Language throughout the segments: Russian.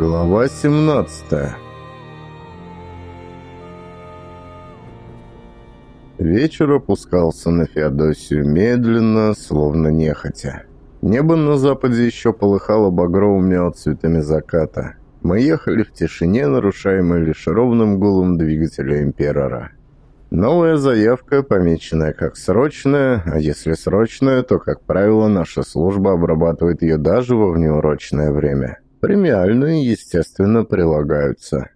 Глава 17 Вечер опускался на Феодосию медленно, словно нехотя. Небо на западе еще полыхало багровыми отцветами заката. Мы ехали в тишине, нарушаемой лишь ровным гулом двигателя Императора. Новая заявка, помеченная как срочная, а если срочная, то, как правило, наша служба обрабатывает ее даже во внеурочное время. Премиальные, естественно, прилагаются.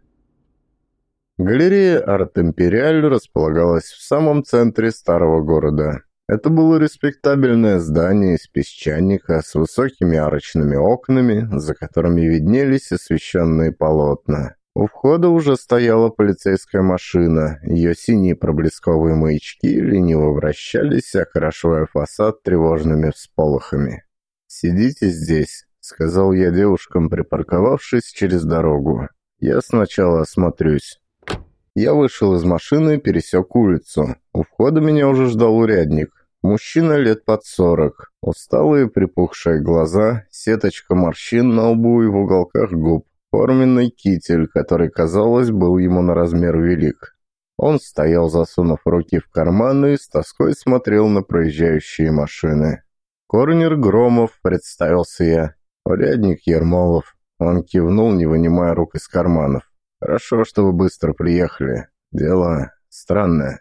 Галерея «Арт-Империаль» располагалась в самом центре старого города. Это было респектабельное здание из песчаника с высокими арочными окнами, за которыми виднелись освещенные полотна. У входа уже стояла полицейская машина, ее синие проблесковые маячки лениво вращались, окрашивая фасад тревожными всполохами. «Сидите здесь», — сказал я девушкам, припарковавшись через дорогу. «Я сначала осмотрюсь». Я вышел из машины и пересек улицу. У входа меня уже ждал урядник. Мужчина лет под сорок. Усталые припухшие глаза, сеточка морщин на лбу и в уголках губ. Форменный китель, который, казалось, был ему на размер велик. Он стоял, засунув руки в карманы и с тоской смотрел на проезжающие машины. «Корнер Громов», — представился я. «Урядник Ермолов». Он кивнул, не вынимая рук из карманов. «Хорошо, что вы быстро приехали. Дело странное».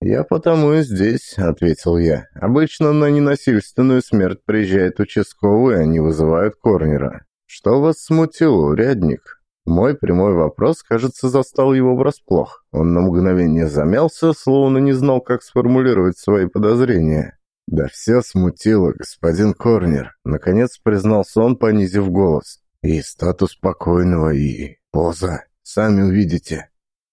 «Я потому и здесь», — ответил я. «Обычно на ненасильственную смерть приезжает участковый, они вызывают Корнера. «Что вас смутило, урядник?» Мой прямой вопрос, кажется, застал его врасплох. Он на мгновение замялся, словно не знал, как сформулировать свои подозрения. «Да все смутило, господин Корнер», — наконец признался он, понизив голос. «И статус покойного, и поза. Сами увидите».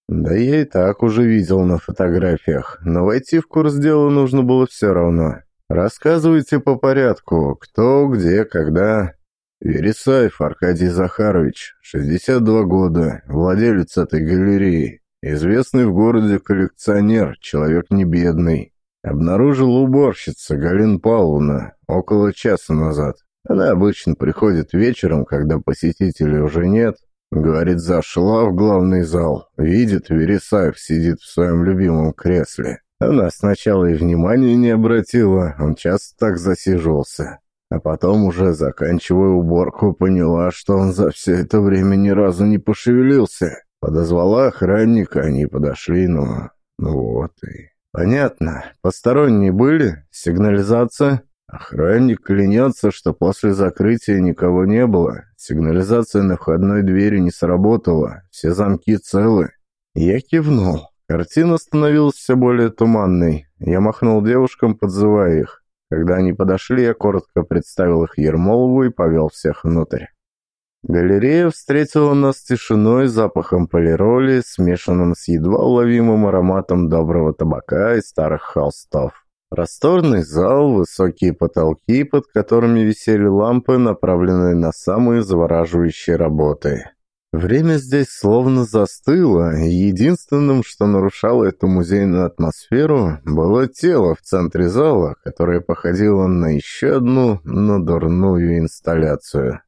«Да я и так уже видел на фотографиях, но войти в курс дела нужно было все равно. Рассказывайте по порядку, кто, где, когда...» Вересаев Аркадий Захарович, 62 года, владелец этой галереи, известный в городе коллекционер, человек не бедный. Обнаружил уборщица Галина Павловна около часа назад. Она обычно приходит вечером, когда посетителей уже нет. Говорит, зашла в главный зал. Видит, Вересаев сидит в своем любимом кресле. Она сначала и внимания не обратила, он часто так засиживался. А потом уже, заканчивая уборку, поняла, что он за все это время ни разу не пошевелился. Подозвала охранника, они подошли, но... Ну вот и... Понятно. Посторонние были? Сигнализация? Охранник клянется, что после закрытия никого не было. Сигнализация на входной двери не сработала. Все замки целы. Я кивнул. Картина становилась все более туманной. Я махнул девушкам, подзывая их. Когда они подошли, я коротко представил их Ермолову и повел всех внутрь. Галерея встретила нас тишиной, запахом полироли, смешанным с едва уловимым ароматом доброго табака и старых холстов. Просторный зал, высокие потолки, под которыми висели лампы, направленные на самые завораживающие работы. Время здесь словно застыло, и единственным, что нарушало эту музейную атмосферу, было тело в центре зала, которое походило на еще одну, но дурную инсталляцию.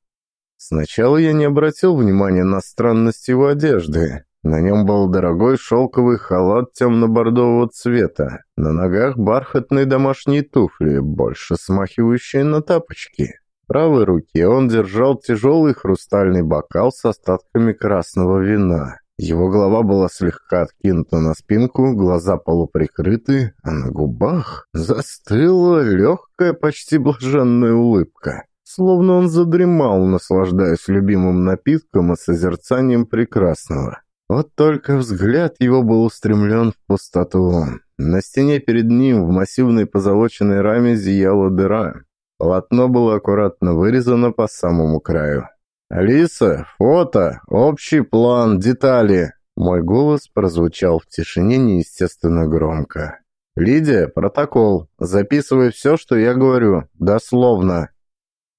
Сначала я не обратил внимания на странность его одежды. На нем был дорогой шелковый халат темно-бордового цвета, на ногах бархатные домашние туфли, больше смахивающие на тапочки правой руке он держал тяжелый хрустальный бокал с остатками красного вина. Его голова была слегка откинута на спинку, глаза полуприкрыты, а на губах застыла легкая, почти блаженная улыбка. Словно он задремал, наслаждаясь любимым напитком и созерцанием прекрасного. Вот только взгляд его был устремлен в пустоту. На стене перед ним в массивной позолоченной раме зияла дыра. Полотно было аккуратно вырезано по самому краю. «Алиса, фото, общий план, детали!» Мой голос прозвучал в тишине неестественно громко. «Лидия, протокол. Записывай все, что я говорю. Дословно».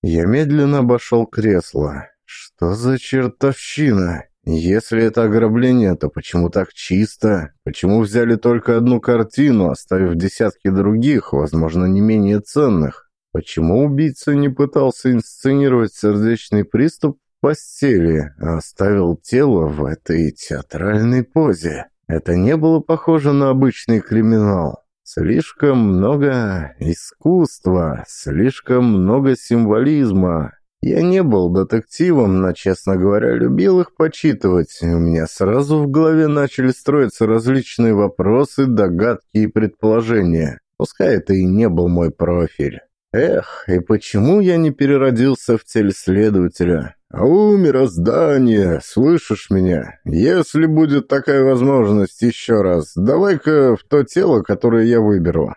Я медленно обошел кресло. «Что за чертовщина? Если это ограбление, то почему так чисто? Почему взяли только одну картину, оставив десятки других, возможно, не менее ценных?» Почему убийца не пытался инсценировать сердечный приступ в постели, а оставил тело в этой театральной позе. Это не было похоже на обычный криминал. Слишком много искусства, слишком много символизма. Я не был детективом, но, честно говоря, любил их почитывать. У меня сразу в голове начали строиться различные вопросы, догадки и предположения. Пускай это и не был мой профиль. Эх, и почему я не переродился в телеследователя? «Ау, мироздание, слышишь меня? Если будет такая возможность еще раз, давай-ка в то тело, которое я выберу».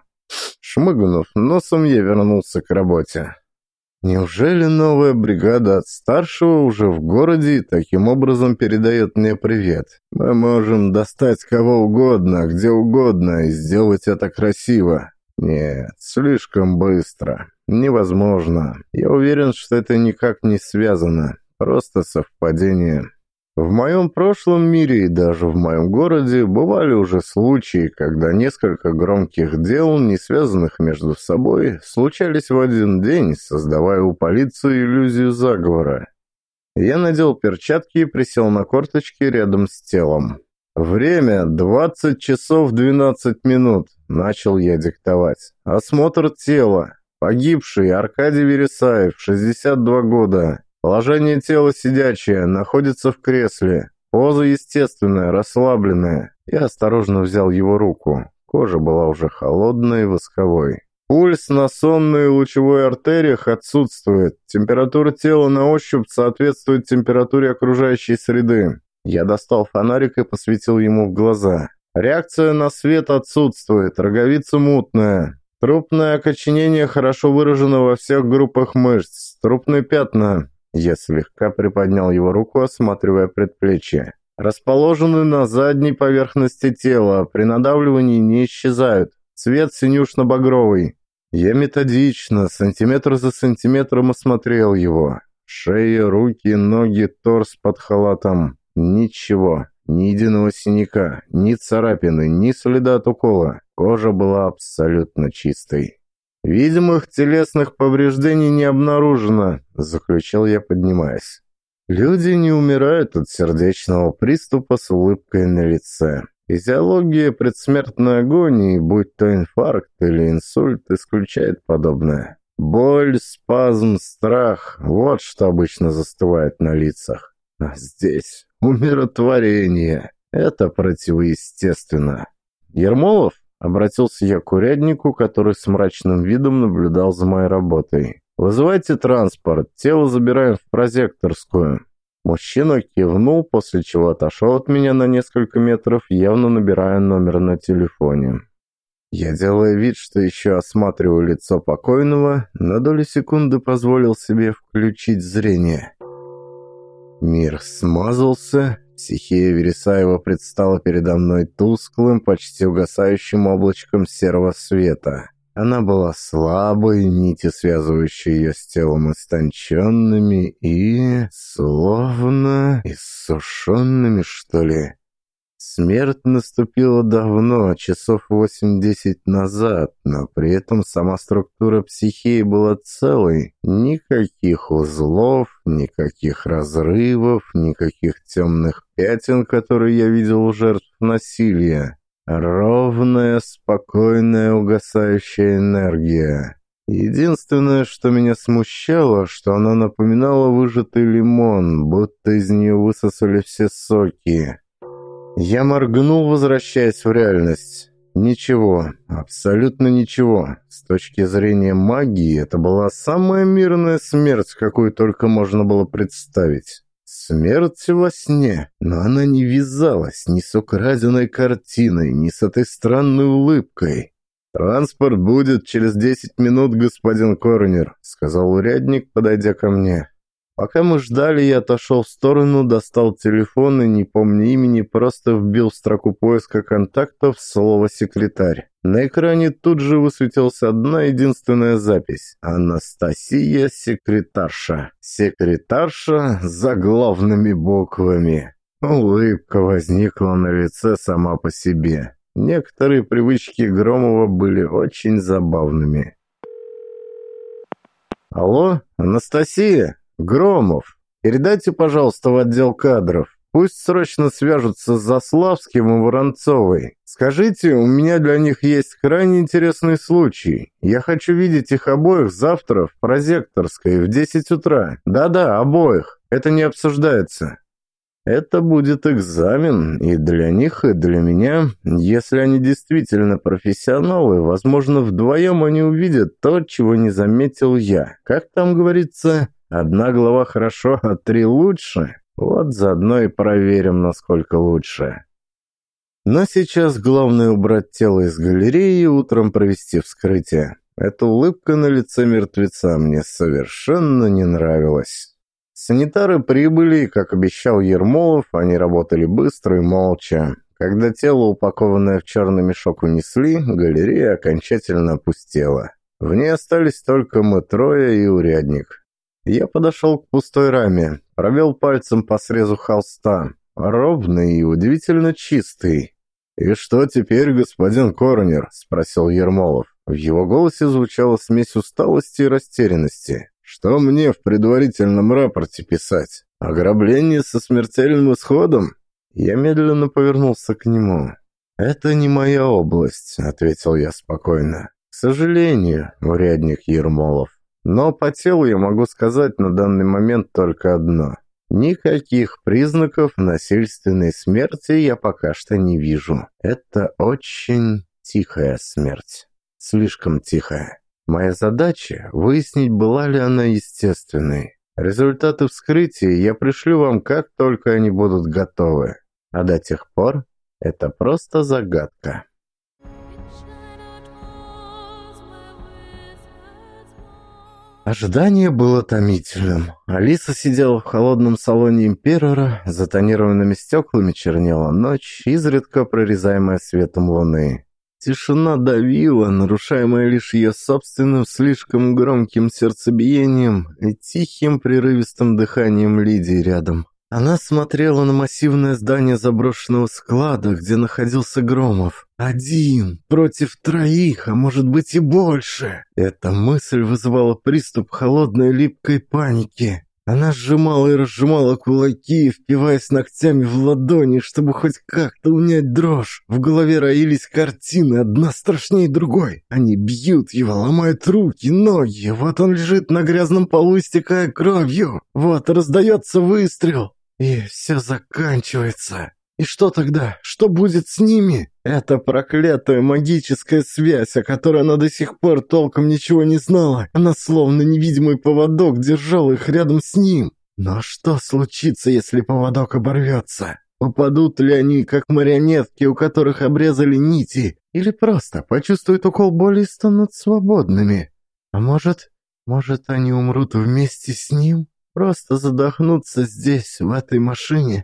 Шмыгнув носом, я вернулся к работе. Неужели новая бригада от старшего уже в городе и таким образом передает мне привет? Мы можем достать кого угодно, где угодно и сделать это красиво. Нет, слишком быстро. Невозможно. Я уверен, что это никак не связано. Просто совпадение. В моем прошлом мире и даже в моем городе бывали уже случаи, когда несколько громких дел, не связанных между собой, случались в один день, создавая у полиции иллюзию заговора. Я надел перчатки и присел на корточки рядом с телом. «Время 20 часов 12 минут», — начал я диктовать. «Осмотр тела. Погибший Аркадий Вересаев, 62 года. Положение тела сидячее, находится в кресле. Поза естественная, расслабленная. Я осторожно взял его руку. Кожа была уже холодной и восковой. Пульс на сонной лучевой артериях отсутствует. Температура тела на ощупь соответствует температуре окружающей среды. Я достал фонарик и посветил ему в глаза. Реакция на свет отсутствует, роговица мутная. Трупное окоченение хорошо выражено во всех группах мышц. Трупные пятна я слегка приподнял его руку, осматривая предплечье. Расположены на задней поверхности тела, при надавливании не исчезают. Цвет синюшно-багровый. Я методично, сантиметр за сантиметром осмотрел его. Шея, руки, ноги, торс под халатом. Ничего, ни единого синяка, ни царапины, ни следа от укола. Кожа была абсолютно чистой. «Видимых телесных повреждений не обнаружено», — заключил я, поднимаясь. «Люди не умирают от сердечного приступа с улыбкой на лице. Физиология предсмертной агонии, будь то инфаркт или инсульт, исключает подобное. Боль, спазм, страх — вот что обычно застывает на лицах. А здесь умиротворение. Это противоестественно. Ермолов Обратился я к уряднику, который с мрачным видом наблюдал за моей работой. «Вызывайте транспорт, тело забираем в прозекторскую». Мужчина кивнул, после чего отошел от меня на несколько метров, явно набирая номер на телефоне. Я, делая вид, что еще осматриваю лицо покойного, на долю секунды позволил себе включить зрение. Мир смазался, Психия Вересаева предстала передо мной тусклым, почти угасающим облачком серого света. Она была слабой, нити, связывающие ее с телом, истонченными и... словно иссушенными, что ли. Смерть наступила давно, часов восемь-десять назад, но при этом сама структура психии была целой. Никаких узлов, никаких разрывов, никаких темных пятен, которые я видел у жертв насилия. Ровная, спокойная, угасающая энергия. Единственное, что меня смущало, что она напоминала выжатый лимон, будто из нее высосали все соки. Я моргнул, возвращаясь в реальность. Ничего, абсолютно ничего. С точки зрения магии, это была самая мирная смерть, какую только можно было представить. Смерть во сне, но она не вязалась ни с украденной картиной, ни с этой странной улыбкой. «Транспорт будет через десять минут, господин Коронер», — сказал урядник, подойдя ко мне. Пока мы ждали, я отошел в сторону, достал телефон и, не помня имени, просто вбил в строку поиска контактов слово «секретарь». На экране тут же высветилась одна единственная запись. Анастасия секретарша. Секретарша за главными буквами. Улыбка возникла на лице сама по себе. Некоторые привычки Громова были очень забавными. «Алло, Анастасия?» «Громов, Передайте, пожалуйста, в отдел кадров. Пусть срочно свяжутся с Заславским и Воронцовой. Скажите, у меня для них есть крайне интересный случай. Я хочу видеть их обоих завтра в прозекторской в 10 утра. Да-да, обоих. Это не обсуждается. Это будет экзамен и для них, и для меня. Если они действительно профессионалы, возможно, вдвоем они увидят то, чего не заметил я. Как там говорится, одна глава хорошо, а три лучше. Вот заодно и проверим, насколько лучше. Но сейчас главное убрать тело из галереи и утром провести вскрытие. Эта улыбка на лице мертвеца мне совершенно не нравилась. Санитары прибыли, и, как обещал Ермолов, они работали быстро и молча. Когда тело, упакованное в черный мешок, унесли, галерея окончательно опустела. В ней остались только мы трое и урядник. Я подошел к пустой раме, провел пальцем по срезу холста. Ровный и удивительно чистый. «И что теперь, господин Коронер?» – спросил Ермолов. В его голосе звучала смесь усталости и растерянности. «Что мне в предварительном рапорте писать? Ограбление со смертельным исходом?» Я медленно повернулся к нему. «Это не моя область», — ответил я спокойно. «К сожалению, урядник Ермолов». Но по телу я могу сказать на данный момент только одно. Никаких признаков насильственной смерти я пока что не вижу. Это очень тихая смерть. Слишком тихая. Моя задача – выяснить, была ли она естественной. Результаты вскрытия я пришлю вам, как только они будут готовы. А до тех пор это просто загадка. Ожидание было томительным. Алиса сидела в холодном салоне Имперора, за тонированными стеклами чернела ночь, изредка прорезаемая светом луны. Тишина давила, нарушаемая лишь ее собственным слишком громким сердцебиением и тихим прерывистым дыханием Лидии рядом. Она смотрела на массивное здание заброшенного склада, где находился Громов. Один против троих, а может быть и больше. Эта мысль вызывала приступ холодной липкой паники. Она сжимала и разжимала кулаки, впиваясь ногтями в ладони, чтобы хоть как-то унять дрожь. В голове роились картины, одна страшнее другой. Они бьют его, ломают руки, ноги. Вот он лежит на грязном полу, истекая кровью. Вот раздается выстрел. И все заканчивается. И что тогда? Что будет с ними? Это проклятая магическая связь, о которой она до сих пор толком ничего не знала. Она словно невидимый поводок держала их рядом с ним. Но что случится, если поводок оборвется? Упадут ли они, как марионетки, у которых обрезали нити? Или просто почувствуют укол боли и станут свободными? А может, может они умрут вместе с ним? Просто задохнуться здесь, в этой машине.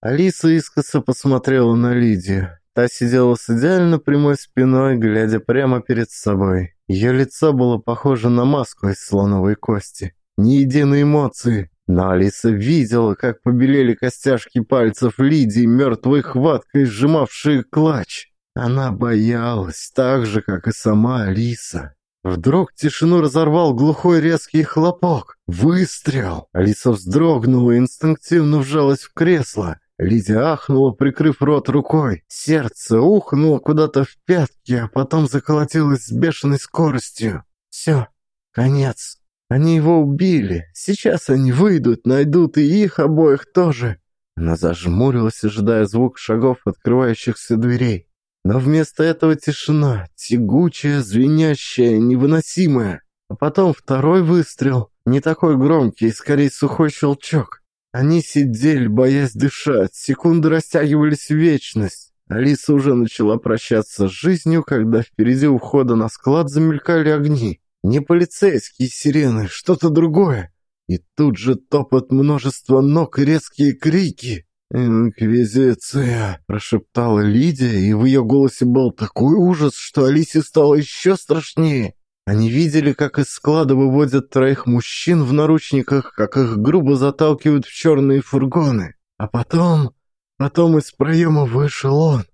Алиса искоса посмотрела на Лидию. Та сидела с идеально прямой спиной, глядя прямо перед собой. Ее лицо было похоже на маску из слоновой кости. Ни единой эмоции. Но Алиса видела, как побелели костяшки пальцев Лидии, мертвой хваткой сжимавшие клатч. Она боялась, так же, как и сама Алиса. Вдруг тишину разорвал глухой резкий хлопок. Выстрел! Алиса вздрогнула и инстинктивно вжалась в кресло. Лидия ахнула, прикрыв рот рукой. Сердце ухнуло куда-то в пятки, а потом заколотилось с бешеной скоростью. Все, конец. Они его убили. Сейчас они выйдут, найдут и их обоих тоже. Она зажмурилась, ожидая звук шагов открывающихся дверей. Но вместо этого тишина, тягучая, звенящая, невыносимая. А потом второй выстрел, не такой громкий, скорее сухой щелчок. Они сидели, боясь дышать, секунды растягивались в вечность. Алиса уже начала прощаться с жизнью, когда впереди у входа на склад замелькали огни. Не полицейские сирены, что-то другое. И тут же топот множества ног и резкие крики. «Инквизиция!» – прошептала Лидия, и в ее голосе был такой ужас, что Алисе стало еще страшнее. Они видели, как из склада выводят троих мужчин в наручниках, как их грубо заталкивают в черные фургоны. А потом... Потом из проема вышел он.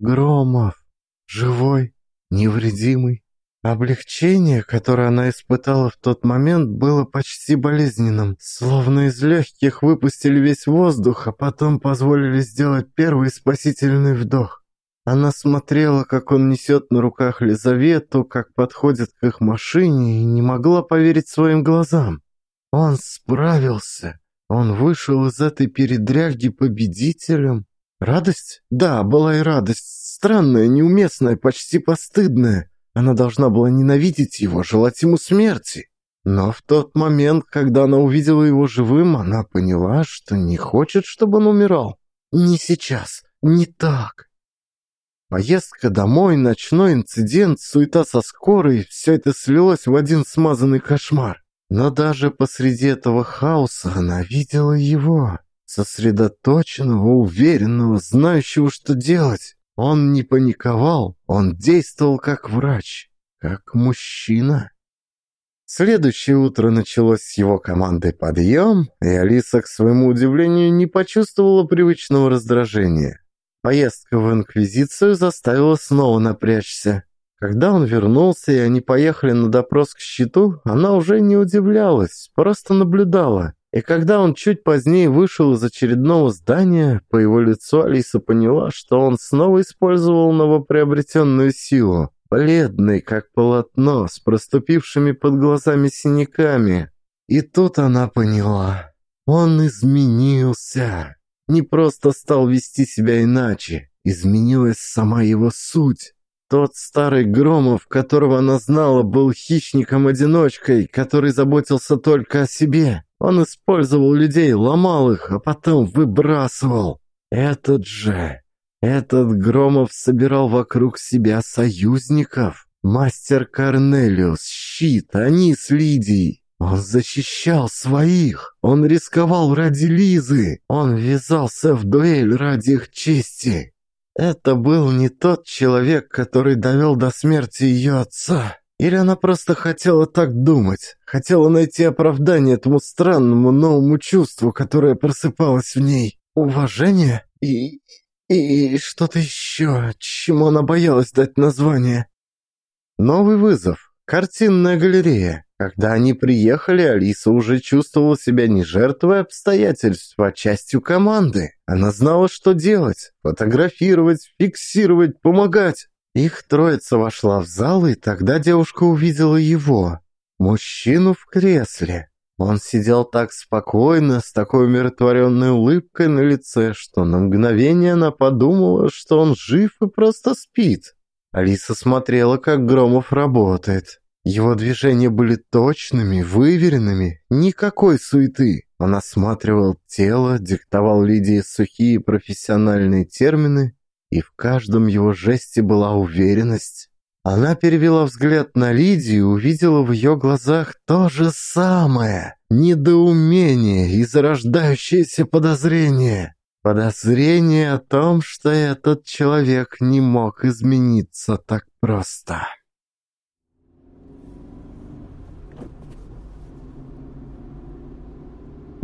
Громов. Живой, невредимый. Облегчение, которое она испытала в тот момент, было почти болезненным. Словно из легких выпустили весь воздух, а потом позволили сделать первый спасительный вдох. Она смотрела, как он несет на руках Лизавету, как подходит к их машине, и не могла поверить своим глазам. Он справился. Он вышел из этой передряги победителем. Радость? Да, была и радость. Странная, неуместная, почти постыдная. Она должна была ненавидеть его, желать ему смерти. Но в тот момент, когда она увидела его живым, она поняла, что не хочет, чтобы он умирал. Не сейчас, не так. Поездка домой, ночной инцидент, суета со скорой – все это слилось в один смазанный кошмар. Но даже посреди этого хаоса она видела его, сосредоточенного, уверенного, знающего, что делать. Он не паниковал, он действовал как врач, как мужчина. Следующее утро началось с его командой «Подъем», и Алиса, к своему удивлению, не почувствовала привычного раздражения. Поездка в Инквизицию заставила снова напрячься. Когда он вернулся, и они поехали на допрос к щиту, она уже не удивлялась, просто наблюдала. И когда он чуть позднее вышел из очередного здания, по его лицу Алиса поняла, что он снова использовал новоприобретенную силу. Бледный, как полотно, с проступившими под глазами синяками. И тут она поняла. Он изменился. Не просто стал вести себя иначе. Изменилась сама его суть. Тот старый Громов, которого она знала, был хищником-одиночкой, который заботился только о себе. Он использовал людей, ломал их, а потом выбрасывал. Этот же, этот Громов собирал вокруг себя союзников. Мастер Корнелиус, щит, они с Лидией. Он защищал своих, он рисковал ради Лизы, он ввязался в дуэль ради их чести. Это был не тот человек, который довел до смерти ее отца. Или она просто хотела так думать, хотела найти оправдание этому странному новому чувству, которое просыпалось в ней. Уважение и... и что-то еще, чему она боялась дать название. Новый вызов. Картинная галерея. Когда они приехали, Алиса уже чувствовала себя не жертвой обстоятельств, а частью команды. Она знала, что делать. Фотографировать, фиксировать, помогать. Их троица вошла в зал, и тогда девушка увидела его. Мужчину в кресле. Он сидел так спокойно, с такой умиротворенной улыбкой на лице, что на мгновение она подумала, что он жив и просто спит. Алиса смотрела, как Громов работает. Его движения были точными, выверенными, никакой суеты. Он осматривал тело, диктовал Лидии сухие профессиональные термины, и в каждом его жесте была уверенность. Она перевела взгляд на Лидию и увидела в ее глазах то же самое – недоумение и зарождающееся подозрение. Подозрение о том, что этот человек не мог измениться так просто.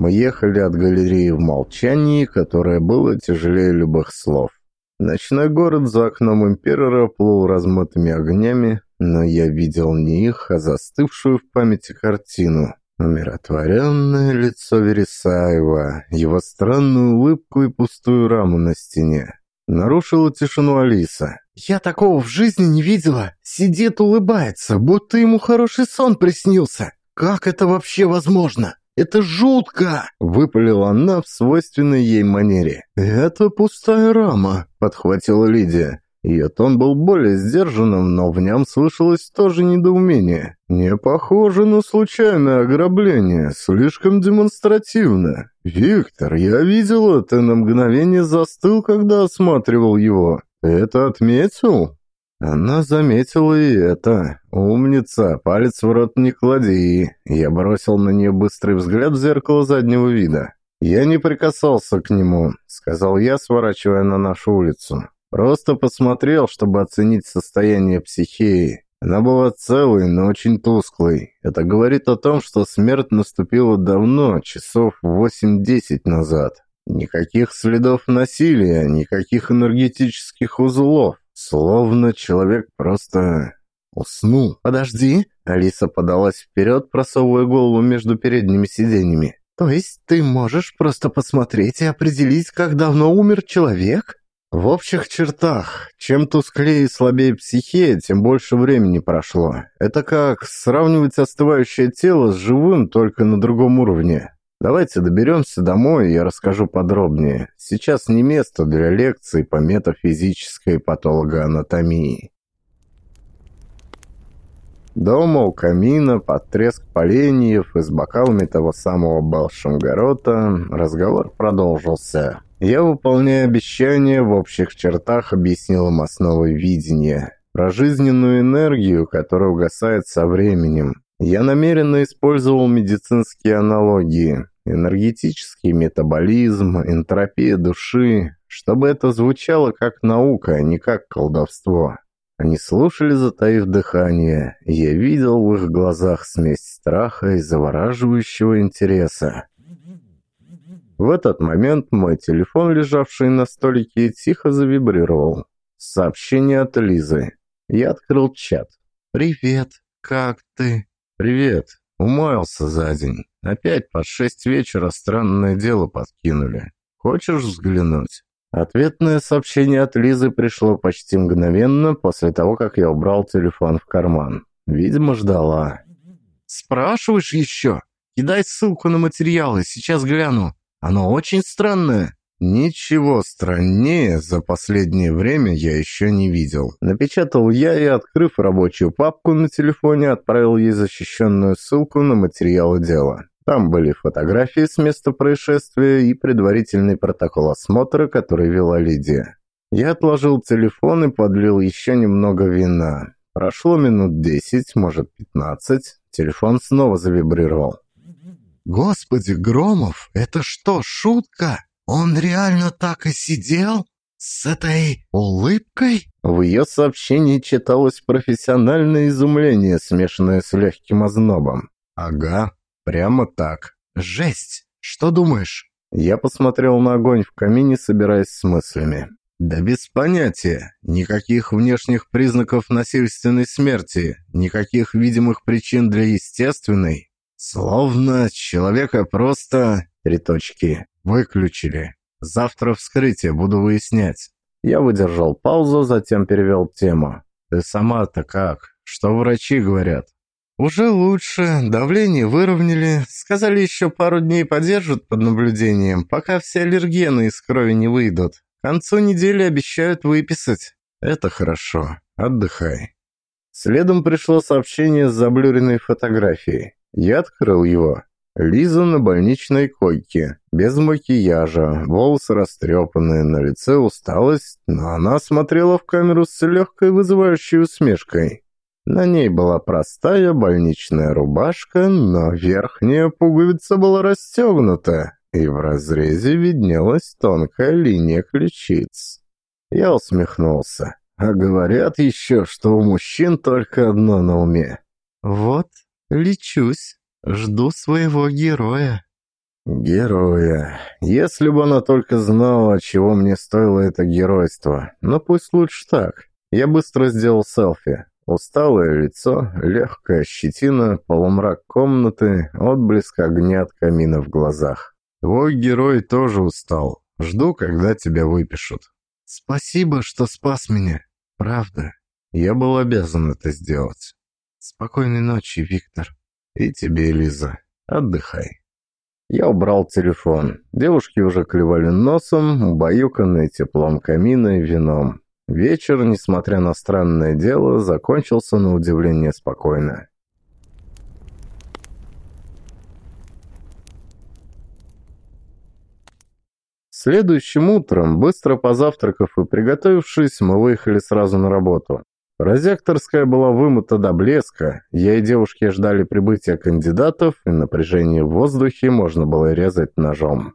Мы ехали от галереи в молчании, которое было тяжелее любых слов. Ночной город за окном Императора плыл размытыми огнями, но я видел не их, а застывшую в памяти картину. Умиротворенное лицо Вересаева, его странную улыбку и пустую раму на стене. Нарушила тишину Алиса. «Я такого в жизни не видела. Сидит, улыбается, будто ему хороший сон приснился. Как это вообще возможно?» Это жутко!» — выпалила она в свойственной ей манере. «Это пустая рама», — подхватила Лидия. Ее тон был более сдержанным, но в нем слышалось тоже недоумение. «Не похоже на случайное ограбление, слишком демонстративно. Виктор, я видел это, на мгновение застыл, когда осматривал его. Ты это отметил?» Она заметила и это. «Умница, палец в рот не клади». Я бросил на нее быстрый взгляд в зеркало заднего вида. «Я не прикасался к нему», — сказал я, сворачивая на нашу улицу. «Просто посмотрел, чтобы оценить состояние психеи. Она была целой, но очень тусклой. Это говорит о том, что смерть наступила давно, часов 8-10 назад. Никаких следов насилия, никаких энергетических узлов. Словно человек просто Усну. Подожди. Алиса подалась вперед, просовывая голову между передними сиденьями. То есть ты можешь просто посмотреть и определить, как давно умер человек? В общих чертах, чем тусклее и слабее психея, тем больше времени прошло. Это как сравнивать остывающее тело с живым, только на другом уровне. Давайте доберемся домой, я расскажу подробнее. Сейчас не место для лекций по метафизической патологоанатомии. Дома у камина, под треск поленьев и с бокалами того самого Балшамгорота разговор продолжился. Я, выполняя обещания, в общих чертах объяснил им основы видения. Про жизненную энергию, которая угасает со временем. Я намеренно использовал медицинские аналогии. Энергетический метаболизм, энтропия души, чтобы это звучало как наука, а не как колдовство. Они слушали, затаив дыхание, я видел в их глазах смесь страха и завораживающего интереса. В этот момент мой телефон, лежавший на столике, тихо завибрировал. Сообщение от Лизы. Я открыл чат. «Привет, как ты?» «Привет. Умоился за день. Опять под шесть вечера странное дело подкинули. Хочешь взглянуть?» Ответное сообщение от Лизы пришло почти мгновенно после того, как я убрал телефон в карман. Видимо, ждала. «Спрашиваешь еще? Кидай ссылку на материалы, сейчас гляну». Оно очень странное. Ничего страннее за последнее время я еще не видел. Напечатал я и, открыв рабочую папку на телефоне, отправил ей защищенную ссылку на материалы дела. Там были фотографии с места происшествия и предварительный протокол осмотра, который вела Лидия. Я отложил телефон и подлил еще немного вина. Прошло минут десять, может пятнадцать. Телефон снова завибрировал. «Господи, Громов, это что, шутка? Он реально так и сидел? С этой улыбкой?» В ее сообщении читалось профессиональное изумление, смешанное с легким ознобом. «Ага, прямо так. Жесть! Что думаешь?» Я посмотрел на огонь в камине, собираясь с мыслями. «Да без понятия. Никаких внешних признаков насильственной смерти, никаких видимых причин для естественной, Словно человека просто... Три точки. Выключили. Завтра вскрытие, буду выяснять. Я выдержал паузу, затем перевел тему. Ты сама-то как? Что врачи говорят? Уже лучше. Давление выровняли. Сказали, еще пару дней подержат под наблюдением, пока все аллергены из крови не выйдут. К концу недели обещают выписать. Это хорошо. Отдыхай. Следом пришло сообщение с заблюренной фотографией. Я открыл его. Лиза на больничной койке, без макияжа, волосы растрепанные, на лице усталость, но она смотрела в камеру с легкой вызывающей усмешкой. На ней была простая больничная рубашка, но верхняя пуговица была расстегнута, и в разрезе виднелась тонкая линия ключиц. Я усмехнулся. А говорят еще, что у мужчин только одно на уме. «Вот Лечусь. Жду своего героя. Героя. Если бы она только знала, чего мне стоило это геройство. Но пусть лучше так. Я быстро сделал селфи. Усталое лицо, легкая щетина, полумрак комнаты, отблеск огня от камина в глазах. Твой герой тоже устал. Жду, когда тебя выпишут. Спасибо, что спас меня. Правда. Я был обязан это сделать. Спокойной ночи, Виктор. И тебе, Лиза. Отдыхай. Я убрал телефон. Девушки уже клевали носом, убаюканные теплом камина и вином. Вечер, несмотря на странное дело, закончился на удивление спокойно. Следующим утром, быстро позавтракав и приготовившись, мы выехали сразу на работу. Прозекторская была вымыта до блеска, я и девушки ждали прибытия кандидатов, и напряжение в воздухе можно было резать ножом.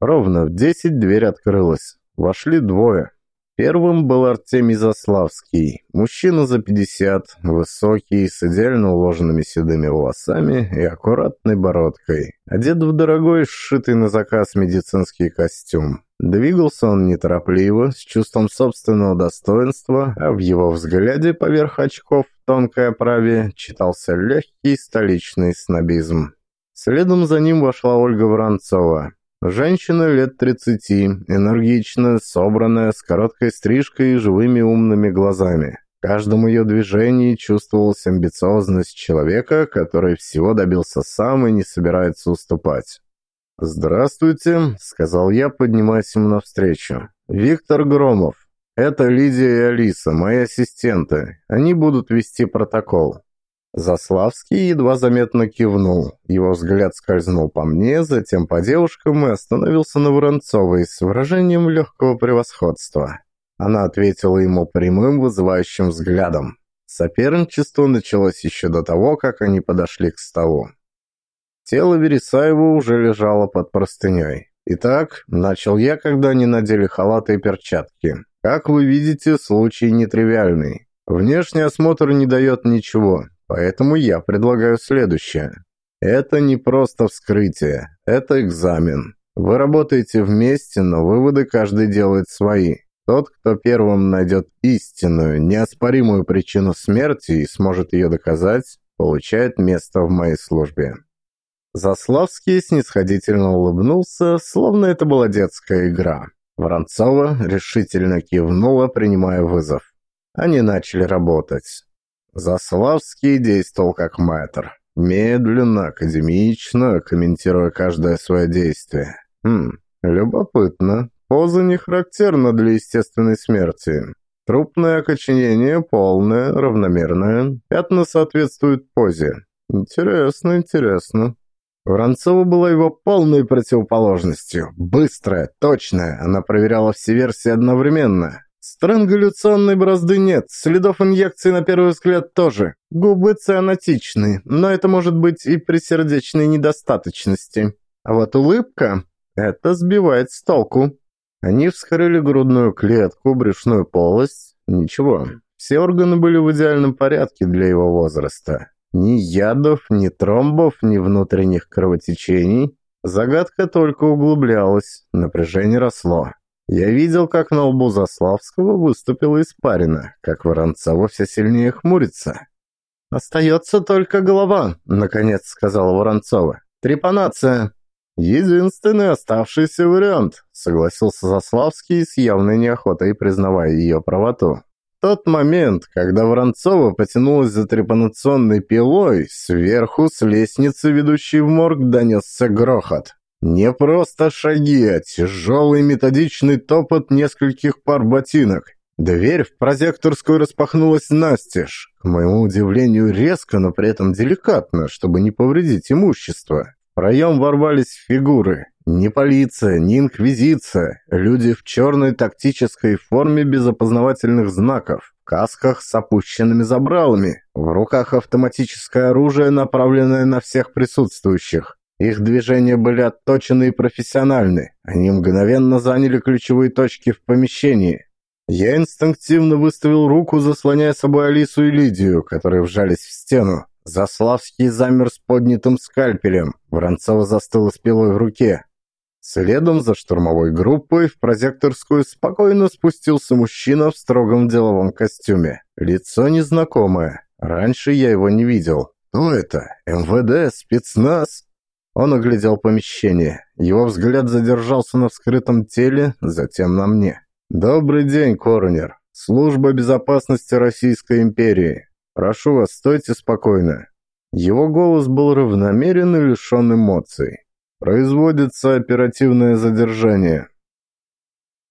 Ровно в десять дверь открылась. Вошли двое. Первым был Артемий Заславский, мужчина за пятьдесят, высокий, с идеально уложенными седыми волосами и аккуратной бородкой, одет в дорогой, сшитый на заказ медицинский костюм. Двигался он неторопливо, с чувством собственного достоинства, а в его взгляде поверх очков тонкой оправе читался легкий столичный снобизм. Следом за ним вошла Ольга Воронцова. Женщина лет тридцати, энергичная, собранная, с короткой стрижкой и живыми умными глазами. В каждом ее движении чувствовалась амбициозность человека, который всего добился сам и не собирается уступать. «Здравствуйте», — сказал я, поднимаясь ему навстречу. «Виктор Громов. Это Лидия и Алиса, мои ассистенты. Они будут вести протокол». Заславский едва заметно кивнул. Его взгляд скользнул по мне, затем по девушкам и остановился на Воронцовой с выражением легкого превосходства. Она ответила ему прямым, вызывающим взглядом. Соперничество началось еще до того, как они подошли к столу. Тело Вересаева уже лежало под простыней. Итак, начал я, когда они надели халаты и перчатки. Как вы видите, случай нетривиальный. Внешний осмотр не дает ничего, поэтому я предлагаю следующее. Это не просто вскрытие, это экзамен. Вы работаете вместе, но выводы каждый делает свои. Тот, кто первым найдет истинную, неоспоримую причину смерти и сможет ее доказать, получает место в моей службе. Заславский снисходительно улыбнулся, словно это была детская игра. Воронцова решительно кивнула, принимая вызов. Они начали работать. Заславский действовал как мэтр. Медленно, академично, комментируя каждое свое действие. Хм, любопытно. Поза не характерна для естественной смерти. Трупное окоченение полное, равномерное. Пятна соответствуют позе. Интересно, интересно. Воронцова была его полной противоположностью. Быстрая, точная, она проверяла все версии одновременно. Странголюционной бразды нет, следов инъекции на первый взгляд тоже. Губы цианотичны, но это может быть и при сердечной недостаточности. А вот улыбка – это сбивает с толку. Они вскрыли грудную клетку, брюшную полость. Ничего, все органы были в идеальном порядке для его возраста. Ни ядов, ни тромбов, ни внутренних кровотечений. Загадка только углублялась, напряжение росло. Я видел, как на лбу Заславского выступила испарина, как Воронцова все сильнее хмурится. «Остается только голова», — наконец сказала Воронцова. «Трепанация». «Единственный оставшийся вариант», — согласился Заславский с явной неохотой, признавая ее правоту. Тот момент, когда Воронцова потянулась за трепанационной пилой, сверху с лестницы, ведущей в морг, донесся грохот. Не просто шаги, а тяжелый методичный топот нескольких пар ботинок. Дверь в прозекторскую распахнулась настежь. К моему удивлению, резко, но при этом деликатно, чтобы не повредить имущество проем ворвались фигуры. Ни полиция, ни инквизиция. Люди в черной тактической форме без опознавательных знаков. В касках с опущенными забралами. В руках автоматическое оружие, направленное на всех присутствующих. Их движения были отточены и профессиональны. Они мгновенно заняли ключевые точки в помещении. Я инстинктивно выставил руку, заслоняя собой Алису и Лидию, которые вжались в стену. Заславский замер с поднятым скальпелем. Воронцова застыла с пилой в руке. Следом за штурмовой группой в прозекторскую спокойно спустился мужчина в строгом деловом костюме. Лицо незнакомое. Раньше я его не видел. Кто это? МВД? Спецназ? Он оглядел помещение. Его взгляд задержался на вскрытом теле, затем на мне. «Добрый день, Коронер. Служба безопасности Российской империи. «Прошу вас, стойте спокойно». Его голос был равномерен и лишен эмоций. «Производится оперативное задержание».